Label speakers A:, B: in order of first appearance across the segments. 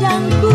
A: padangku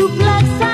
A: Duplex.